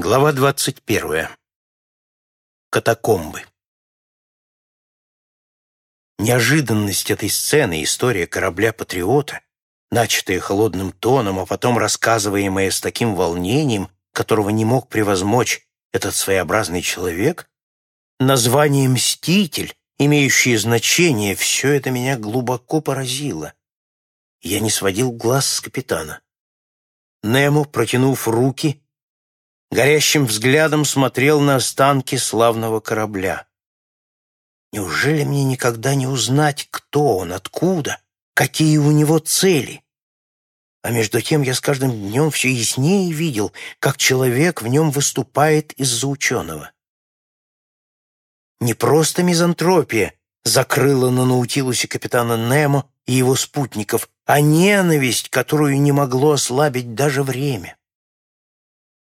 Глава двадцать первая. Катакомбы. Неожиданность этой сцены, история корабля-патриота, начатая холодным тоном, а потом рассказываемая с таким волнением, которого не мог превозмочь этот своеобразный человек, название «Мститель», имеющее значение, все это меня глубоко поразило. Я не сводил глаз с капитана. Немо, протянув руки, горящим взглядом смотрел на останки славного корабля. Неужели мне никогда не узнать, кто он, откуда, какие у него цели? А между тем я с каждым днем все яснее видел, как человек в нем выступает из-за ученого. Не просто мизантропия закрыла на Наутилусе капитана Немо и его спутников, а ненависть, которую не могло ослабить даже время.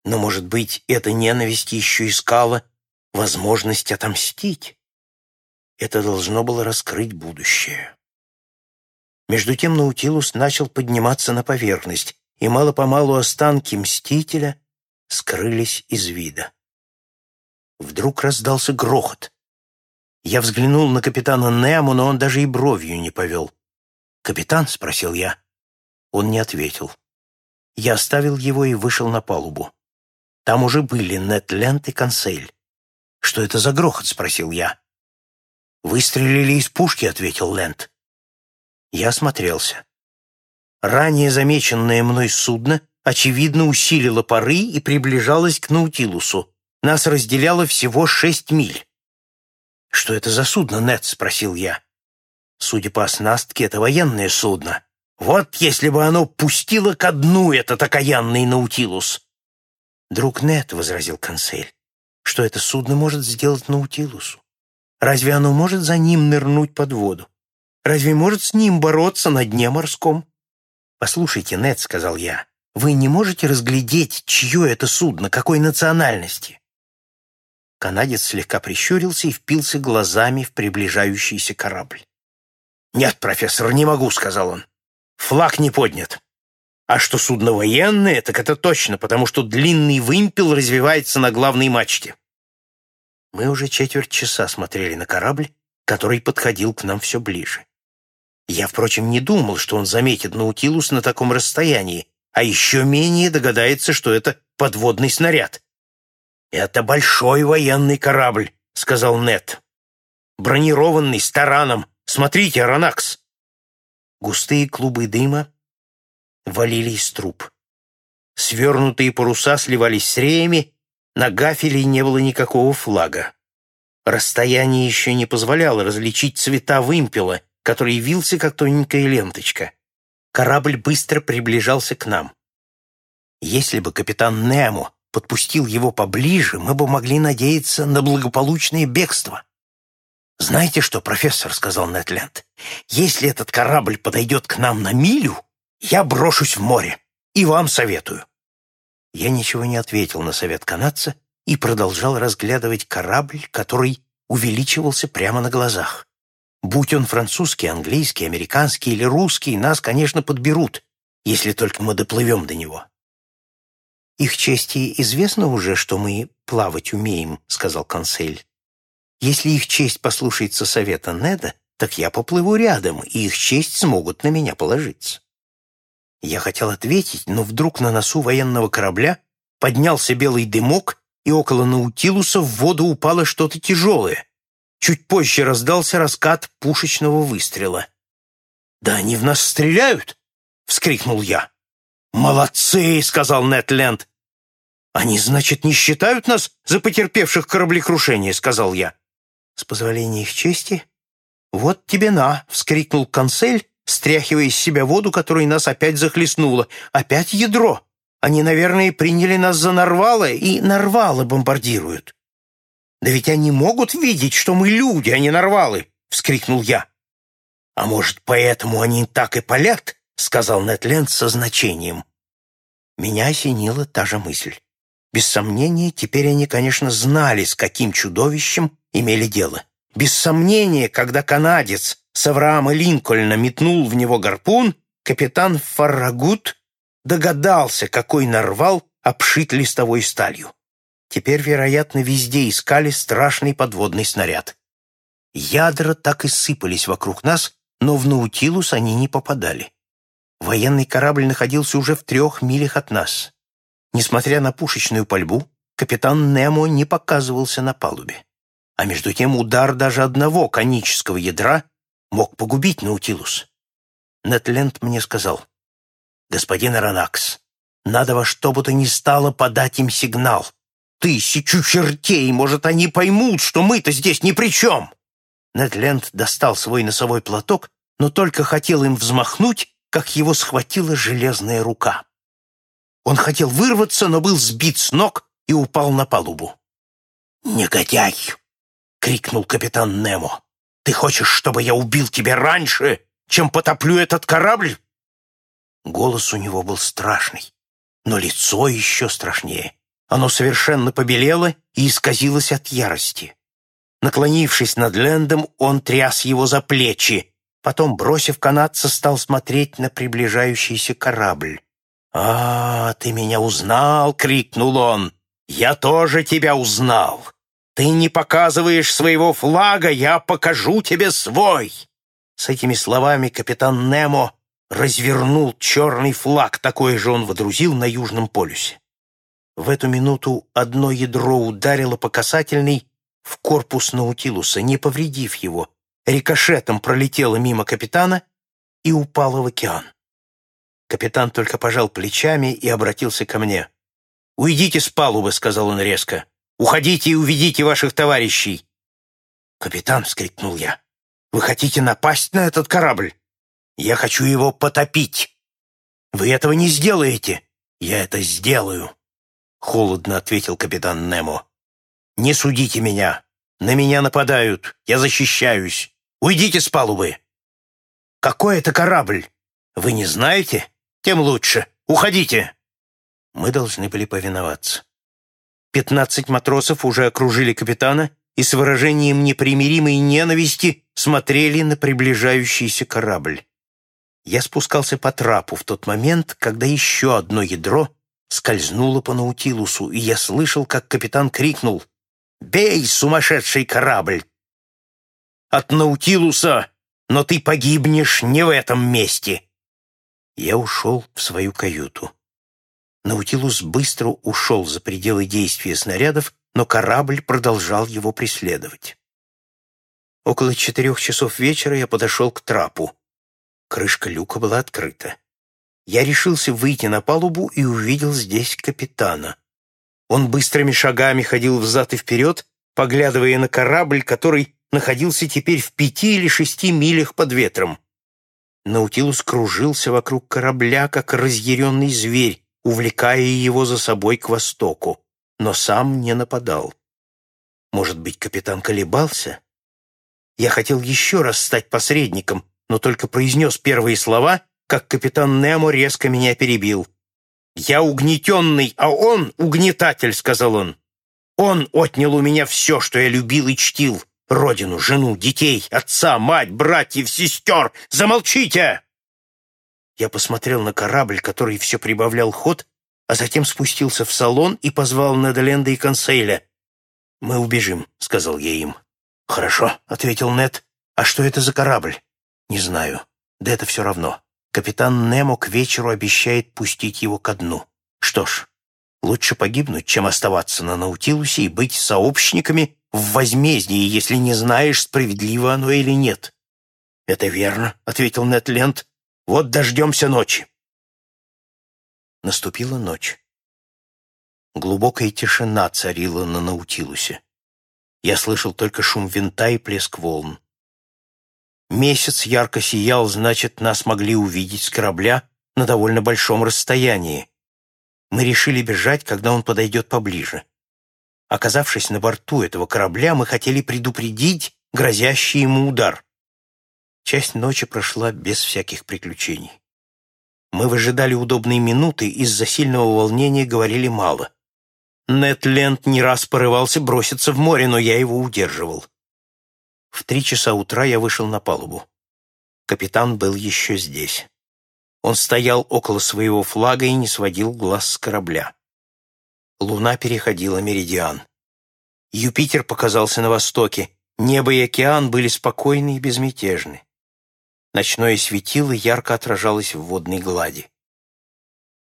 Но, может быть, эта ненависть еще искала возможность отомстить? Это должно было раскрыть будущее. Между тем Наутилус начал подниматься на поверхность, и мало-помалу останки Мстителя скрылись из вида. Вдруг раздался грохот. Я взглянул на капитана Нему, но он даже и бровью не повел. «Капитан?» — спросил я. Он не ответил. Я оставил его и вышел на палубу. Там уже были Нетленд и Консель. «Что это за грохот?» — спросил я. «Выстрелили из пушки», — ответил Лэнд. Я осмотрелся. Ранее замеченное мной судно, очевидно, усилило пары и приближалось к Наутилусу. Нас разделяло всего шесть миль. «Что это за судно, Нет?» — спросил я. Судя по оснастке, это военное судно. Вот если бы оно пустило ко дну этот окаянный Наутилус. «Друг Нет», — возразил консель, — «что это судно может сделать Наутилусу? Разве оно может за ним нырнуть под воду? Разве может с ним бороться на дне морском?» «Послушайте, Нет», — сказал я, — «вы не можете разглядеть, чье это судно, какой национальности?» Канадец слегка прищурился и впился глазами в приближающийся корабль. «Нет, профессор, не могу», — сказал он. «Флаг не поднят. А что судно военное, так это точно, потому что длинный вымпел развивается на главной мачте. Мы уже четверть часа смотрели на корабль, который подходил к нам все ближе. Я, впрочем, не думал, что он заметит Наутилус на таком расстоянии, а еще менее догадается, что это подводный снаряд. «Это большой военный корабль», — сказал Нет. «Бронированный, с тараном. Смотрите, Аронакс». Густые клубы дыма валили из труб. Свернутые паруса сливались с реями, на гафеле не было никакого флага. Расстояние еще не позволяло различить цвета вымпела, который вился, как тоненькая ленточка. Корабль быстро приближался к нам. Если бы капитан Немо подпустил его поближе, мы бы могли надеяться на благополучное бегство. «Знаете что, профессор?» — сказал Нетленд. «Если этот корабль подойдет к нам на милю, я брошусь в море, и вам советую». Я ничего не ответил на совет канадца и продолжал разглядывать корабль, который увеличивался прямо на глазах. Будь он французский, английский, американский или русский, нас, конечно, подберут, если только мы доплывем до него. «Их чести известно уже, что мы плавать умеем», — сказал консель. «Если их честь послушается совета Неда, так я поплыву рядом, и их честь смогут на меня положиться». Я хотел ответить, но вдруг на носу военного корабля поднялся белый дымок, и около Наутилуса в воду упало что-то тяжелое. Чуть позже раздался раскат пушечного выстрела. «Да они в нас стреляют!» — вскрикнул я. «Молодцы!» — сказал Нетленд. «Они, значит, не считают нас за потерпевших кораблекрушение?» — сказал я. «С позволения их чести?» «Вот тебе на!» — вскрикнул консель стряхивая из себя воду, которой нас опять захлестнуло. Опять ядро. Они, наверное, приняли нас за Нарвала и Нарвалы бомбардируют. «Да ведь они могут видеть, что мы люди, а не Нарвалы!» — вскрикнул я. «А может, поэтому они так и палят?» — сказал Нетленд со значением. Меня осенила та же мысль. Без сомнения, теперь они, конечно, знали, с каким чудовищем имели дело. Без сомнения, когда канадец с Авраама Линкольна метнул в него гарпун, капитан Фаррагут догадался, какой нарвал обшит листовой сталью. Теперь, вероятно, везде искали страшный подводный снаряд. Ядра так и сыпались вокруг нас, но в Наутилус они не попадали. Военный корабль находился уже в трех милях от нас. Несмотря на пушечную пальбу, капитан Немо не показывался на палубе. А между тем удар даже одного конического ядра мог погубить Наутилус. Нетленд мне сказал, «Господин Аронакс, надо во что бы то ни стало подать им сигнал. Тысячу чертей, может, они поймут, что мы-то здесь ни при чем!» Нетленд достал свой носовой платок, но только хотел им взмахнуть, как его схватила железная рука. Он хотел вырваться, но был сбит с ног и упал на палубу. «Негодяй!» — крикнул капитан Немо. «Ты хочешь, чтобы я убил тебя раньше, чем потоплю этот корабль?» Голос у него был страшный, но лицо еще страшнее. Оно совершенно побелело и исказилось от ярости. Наклонившись над Лэндом, он тряс его за плечи. Потом, бросив канадца, стал смотреть на приближающийся корабль. «А, ты меня узнал!» — крикнул он. «Я тоже тебя узнал! Ты не показываешь своего флага, я покажу тебе свой!» С этими словами капитан Немо развернул черный флаг, такой же он водрузил на Южном полюсе. В эту минуту одно ядро ударило по касательной в корпус Наутилуса, не повредив его, рикошетом пролетело мимо капитана и упало в океан. Капитан только пожал плечами и обратился ко мне. «Уйдите с палубы», — сказал он резко. «Уходите и уведите ваших товарищей». «Капитан», — вскрикнул я, — «вы хотите напасть на этот корабль? Я хочу его потопить. Вы этого не сделаете. Я это сделаю», — холодно ответил капитан Немо. «Не судите меня. На меня нападают. Я защищаюсь. Уйдите с палубы». «Какой это корабль? Вы не знаете? Тем лучше. Уходите!» Мы должны были повиноваться. Пятнадцать матросов уже окружили капитана и с выражением непримиримой ненависти смотрели на приближающийся корабль. Я спускался по трапу в тот момент, когда еще одно ядро скользнуло по Наутилусу, и я слышал, как капитан крикнул «Бей, сумасшедший корабль!» «От Наутилуса, но ты погибнешь не в этом месте!» Я ушел в свою каюту. Наутилус быстро ушел за пределы действия снарядов, но корабль продолжал его преследовать. Около четырех часов вечера я подошел к трапу. Крышка люка была открыта. Я решился выйти на палубу и увидел здесь капитана. Он быстрыми шагами ходил взад и вперед, поглядывая на корабль, который находился теперь в пяти или шести милях под ветром. Наутилус кружился вокруг корабля, как разъяренный зверь, увлекая его за собой к востоку, но сам не нападал. Может быть, капитан колебался? Я хотел еще раз стать посредником, но только произнес первые слова, как капитан Немо резко меня перебил. «Я угнетенный, а он угнетатель», — сказал он. «Он отнял у меня все, что я любил и чтил. Родину, жену, детей, отца, мать, братьев, сестер. Замолчите!» Я посмотрел на корабль, который все прибавлял ход, а затем спустился в салон и позвал Недоленда и Консейля. «Мы убежим», — сказал я им. «Хорошо», — ответил Нед. «А что это за корабль?» «Не знаю. Да это все равно. Капитан Немо к вечеру обещает пустить его ко дну. Что ж, лучше погибнуть, чем оставаться на Наутилусе и быть сообщниками в возмездии, если не знаешь, справедливо оно или нет». «Это верно», — ответил Нед Ленд. «Вот дождемся ночи». Наступила ночь. Глубокая тишина царила на Наутилусе. Я слышал только шум винта и плеск волн. Месяц ярко сиял, значит, нас могли увидеть с корабля на довольно большом расстоянии. Мы решили бежать, когда он подойдет поближе. Оказавшись на борту этого корабля, мы хотели предупредить грозящий ему удар. Часть ночи прошла без всяких приключений. Мы выжидали удобные минуты, из-за сильного волнения говорили мало. Нед Ленд не раз порывался броситься в море, но я его удерживал. В три часа утра я вышел на палубу. Капитан был еще здесь. Он стоял около своего флага и не сводил глаз с корабля. Луна переходила меридиан. Юпитер показался на востоке. Небо и океан были спокойны и безмятежны. Ночное светило ярко отражалось в водной глади.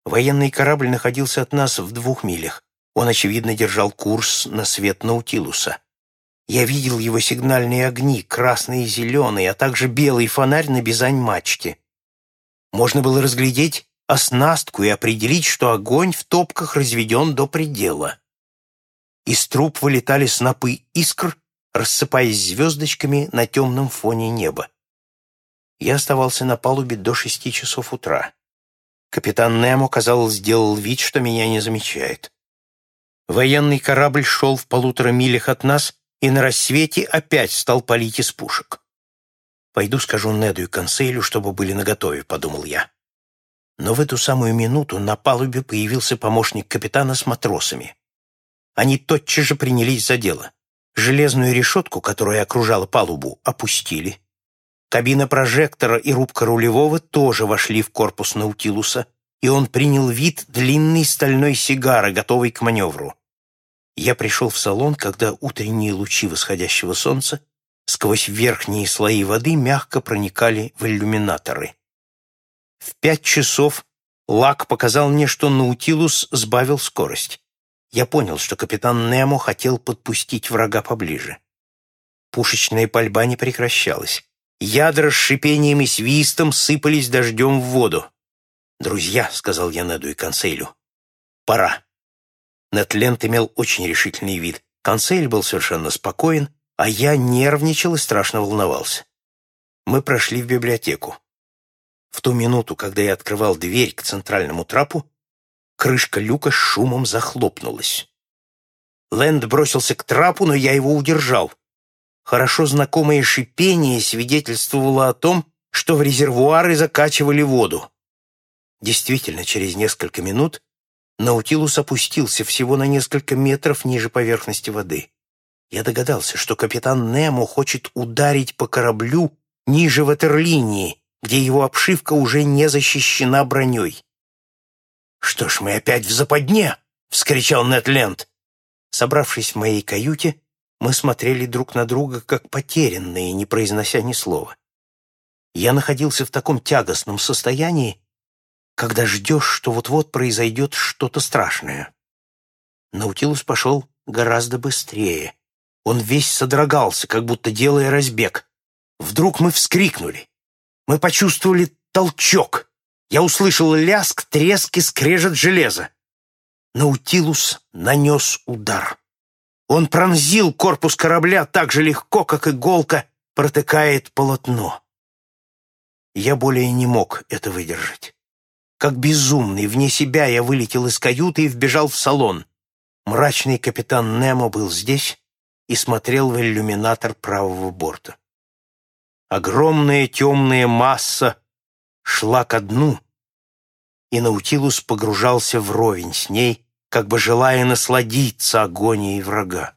Военный корабль находился от нас в двух милях. Он, очевидно, держал курс на свет Наутилуса. Я видел его сигнальные огни, красные и зеленые, а также белый фонарь на бизань-мачте. Можно было разглядеть оснастку и определить, что огонь в топках разведен до предела. Из труб вылетали снопы искр, рассыпаясь звездочками на темном фоне неба. Я оставался на палубе до шести часов утра. Капитан Немо, казалось, сделал вид, что меня не замечает. Военный корабль шел в полутора милях от нас и на рассвете опять стал палить из пушек. «Пойду скажу Неду и Консейлю, чтобы были наготове», — подумал я. Но в эту самую минуту на палубе появился помощник капитана с матросами. Они тотчас же принялись за дело. Железную решетку, которая окружала палубу, опустили. Кабина прожектора и рубка рулевого тоже вошли в корпус Наутилуса, и он принял вид длинной стальной сигары, готовой к маневру. Я пришел в салон, когда утренние лучи восходящего солнца сквозь верхние слои воды мягко проникали в иллюминаторы. В пять часов Лак показал мне, что Наутилус сбавил скорость. Я понял, что капитан Немо хотел подпустить врага поближе. Пушечная пальба не прекращалась. Ядра с шипением и свистом сыпались дождем в воду. «Друзья», — сказал я Неду и Консейлю, — «пора». Нетленд имел очень решительный вид. Консель был совершенно спокоен, а я нервничал и страшно волновался. Мы прошли в библиотеку. В ту минуту, когда я открывал дверь к центральному трапу, крышка люка с шумом захлопнулась. Лэнд бросился к трапу, но я его удержал. Хорошо знакомое шипение свидетельствовало о том, что в резервуары закачивали воду. Действительно, через несколько минут Наутилус опустился всего на несколько метров ниже поверхности воды. Я догадался, что капитан Немо хочет ударить по кораблю ниже ватерлинии, где его обшивка уже не защищена броней. «Что ж, мы опять в западне!» — вскричал Нетленд. Собравшись в моей каюте, мы смотрели друг на друга, как потерянные, не произнося ни слова. Я находился в таком тягостном состоянии, когда ждешь, что вот-вот произойдет что-то страшное. Наутилус пошел гораздо быстрее. Он весь содрогался, как будто делая разбег. Вдруг мы вскрикнули. Мы почувствовали толчок. Я услышал ляск, треск и скрежет железа. Наутилус нанес удар. Он пронзил корпус корабля так же легко, как иголка протыкает полотно. Я более не мог это выдержать. Как безумный, вне себя я вылетел из каюты и вбежал в салон. Мрачный капитан Немо был здесь, и смотрел в иллюминатор правого борта. Огромная темная масса шла ко дну, и Наутилус погружался вровень с ней, как бы желая насладиться агонией врага.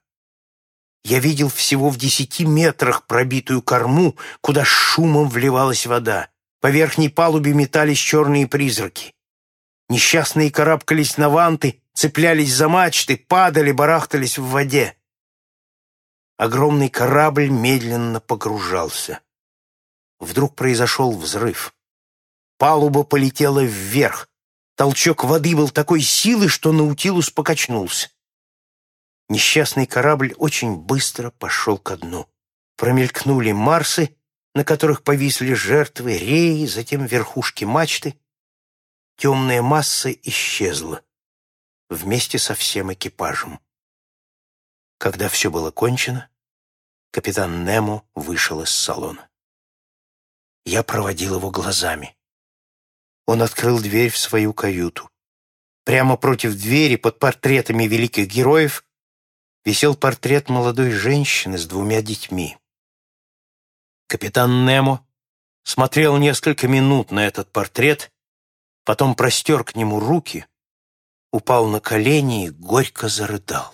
Я видел всего в десяти метрах пробитую корму, куда шумом вливалась вода. По верхней палубе метались черные призраки. Несчастные карабкались на ванты, цеплялись за мачты, падали, барахтались в воде. Огромный корабль медленно погружался. Вдруг произошел взрыв. Палуба полетела вверх. Толчок воды был такой силы, что Наутилус покачнулся. Несчастный корабль очень быстро пошел ко дну. Промелькнули Марсы, на которых повисли жертвы, реи, затем верхушки мачты. Темная масса исчезла вместе со всем экипажем. Когда все было кончено, капитан Немо вышел из салона. Я проводил его глазами. Он открыл дверь в свою каюту. Прямо против двери, под портретами великих героев, висел портрет молодой женщины с двумя детьми. Капитан Немо смотрел несколько минут на этот портрет, потом простер к нему руки, упал на колени и горько зарыдал.